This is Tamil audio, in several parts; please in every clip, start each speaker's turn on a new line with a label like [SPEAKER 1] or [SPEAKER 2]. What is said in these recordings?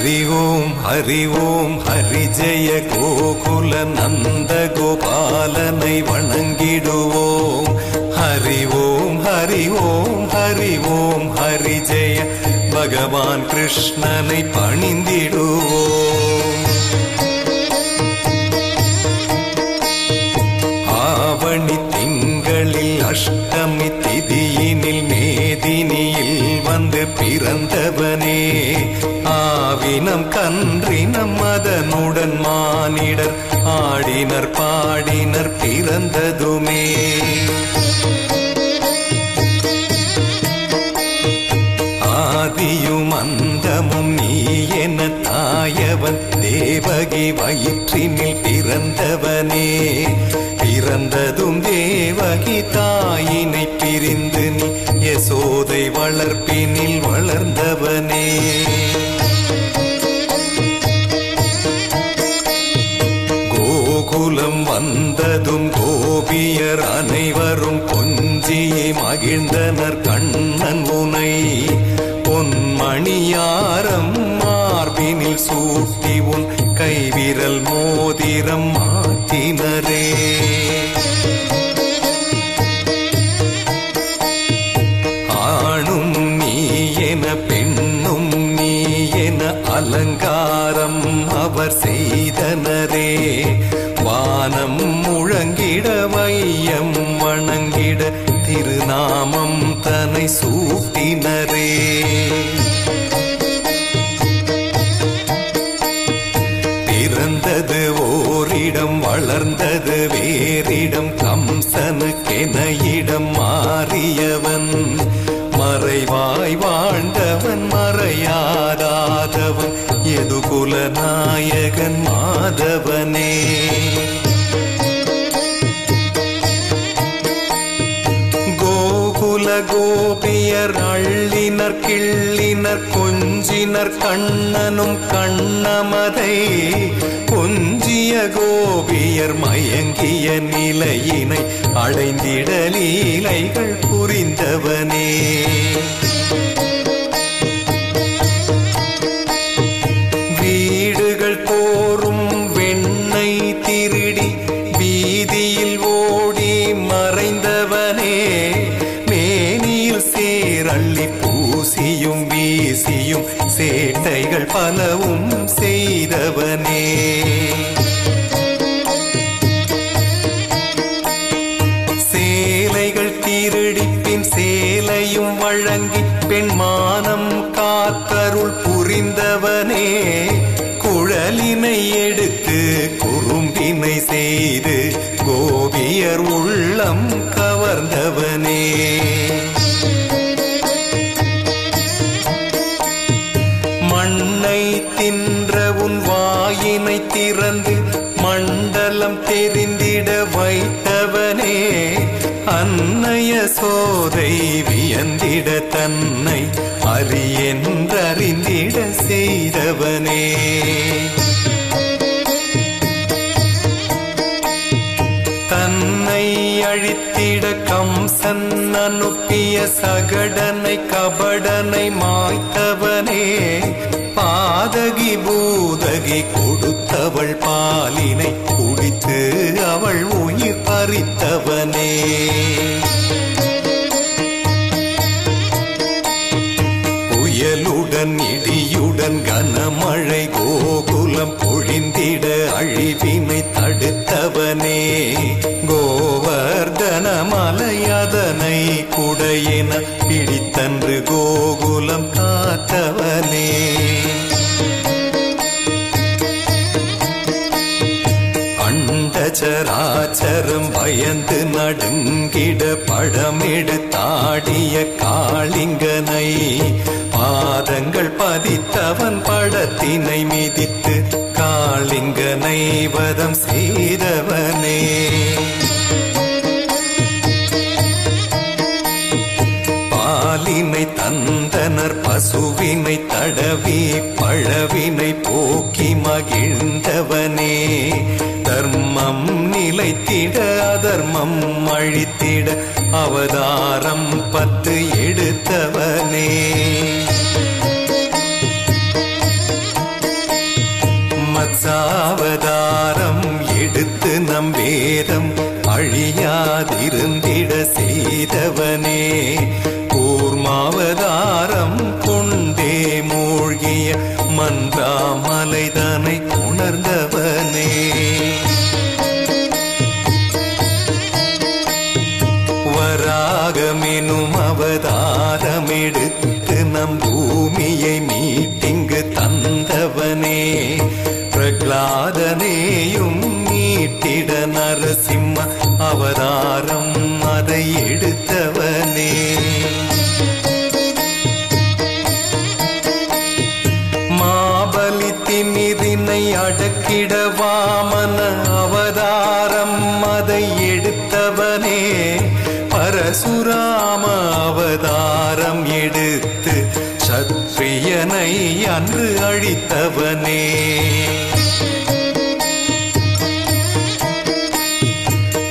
[SPEAKER 1] ஹரி ஓம் ஹரி ஓம் ஹரி ஜெய கோகுல நந்த கோபாலனை வணங்கிடுவோம். ஹரி ஓம் ஹரி ஓம் ஹரி ஓம் ஹரி ஜெய பகவான் கிருஷ்ணனை பணிந்திடுவோம். ஆவணி திங்களில் அஷ்டமி திதியினில் மேதினியில் வந்து பிறந்தவனே. ஆடினம் கன்றினம் அதனுடன் மானிடர் ஆடினர் பாடினர் பிறந்ததுமே. ஆதியும் அந்தமும் நீ என தாயவன் தேவகி வயிற்றினில் பிறந்தவனே. பிறந்ததும் தேவகி தாயினை பிரிந்து நீ யசோதை வளர்ப்பினில் வளர்ந்தவனே. வந்ததும் கோபியர் அனைவரும் கொஞ்சியை மகிழ்ந்தனர் கண்ணன் உனை பொன்மணியாரம் மார்பினில் சூட்டி உன் கைவிரல் மோதிரம் மாற்றினரே. ஆணும் நீ என பெண்ணும் நீ என அலங்காரம் அவர் செய்தனரே. வானம் முழங்கிட வையம் வணங்கிட திருநாமம் தன்னை சூட்டினரே. பிறந்தது ஓரிடம் வளர்ந்தது வேறிடம் கம்சனுக்கென இடம் மாறியவன். மறைவாய் எதுகுல மாதவனே. கோகுல கோபியர் அள்ளினர் கிள்ளினர் கொஞ்சினர் கண்ணனும் கண்ணமதை. கொஞ்சிய கோபியர் மயங்கிய நிலையினை அடைந்திட லீலைகள் புரிந்தவனே. பெண்மானம் காத்தருள் புரிந்தவனே குழலினை எடுத்து குறும்பினை செய்து கோபியர் உள்ளம் கவர்ந்தவனே. மண்ணை தின்ற உன் வாயினை திறந்து மண்டலம் தெரிந்திட வைத்தவனே அன்னைய சோதை வியந்திட தன்னை அறியென்றறிந்திட செய்தவனே. தன்னை அழித்திட கம்சன் அனுப்பிய சகடனை கபடனை மாய்த்தவனே. பாதகி பூதகி கொடுத்தவள் பாலினை குடித்து அவள் பறித்தவனே புயலுடன் இடியுடன் கனமழை கோகுலம் பொழிந்திட அழிவினை தடுத்தவனே. கோவர்தன மலையதனை குடையென பிடித்தன்று கோகுலம் காத்தவனே. அண்டச்சராச்சரம் பயந்து நடுங்கிட படமெடுத்தாடிய காளிங்கனை. பாதங்கள் பதித்தவன் படத்தினை மிதித்து காளிங்கனை வதம் செய்தவனே. பசுவினை தடவி பழவினை போக்கி மகிழ்ந்தவனே. தர்மம் நிலைத்திட அதர்மம் அழித்திட அவதாரம் பத்து எடுத்தவனே. மத்சாவதாரம் எடுத்து நம் வேதம் அழியாதிருந்திட செய்தவனே. கூர்மாவதாரம் மூழ்கிய மன்றாமலைதனை உணர்ந்தவனே. வராகமெனும் அவதாரமெடுத்து நம் பூமியை மீட்டிங்கு தந்தவனே. பிரகலாதனேயும் நீட்டிட நரசிம்ம அவதாரம் அதை எடுத்த பரசுராம அவதாரம் எடுத்து சத்ரியனை அன்று அழித்தவனே.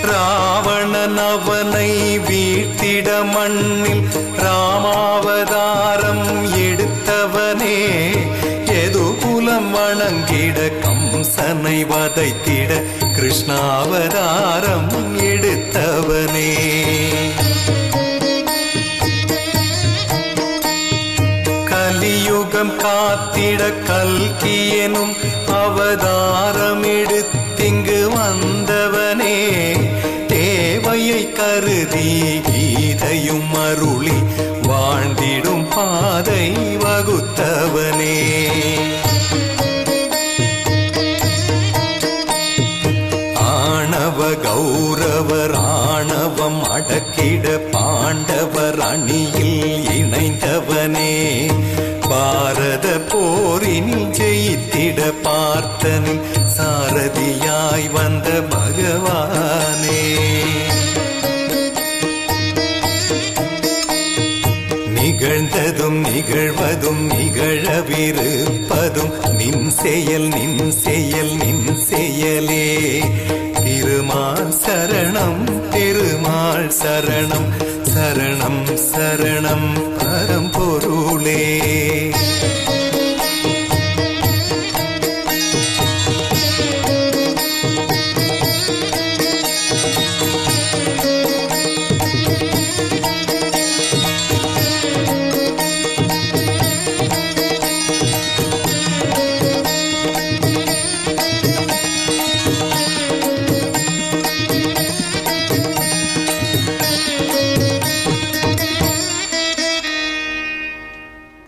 [SPEAKER 1] ராவணன் அவனை வீழ்த்திட மண்ணில் ராமாவதாரம் எடுத்தவனே. எதுகுலம் வணங்கிட கம்சனை வதைத்திட கிருஷ்ணாவதாரம் எடுத்தவனே. கலியுகம் காத்திட கல்கியனும் அவதாரம் எடுத்திங்கு வந்தவனே. தேவையை கருதி கீதையும் அருளி வாழ்ந்திடும் பாதை வகுத்தவனே. ஆணவ கௌரவர் ஆணவம் அடக்கிட பாண்டவர் அணியில் இணைந்தவனே. நிகழ்வதும் நிகழ்வதும் நிகழவிருப்பதும் நின் செயல் நின் செயல் நின் செயலே. திருமால் சரணம் திருமால் சரணம் சரணம் சரணம் பரம்பொருளே.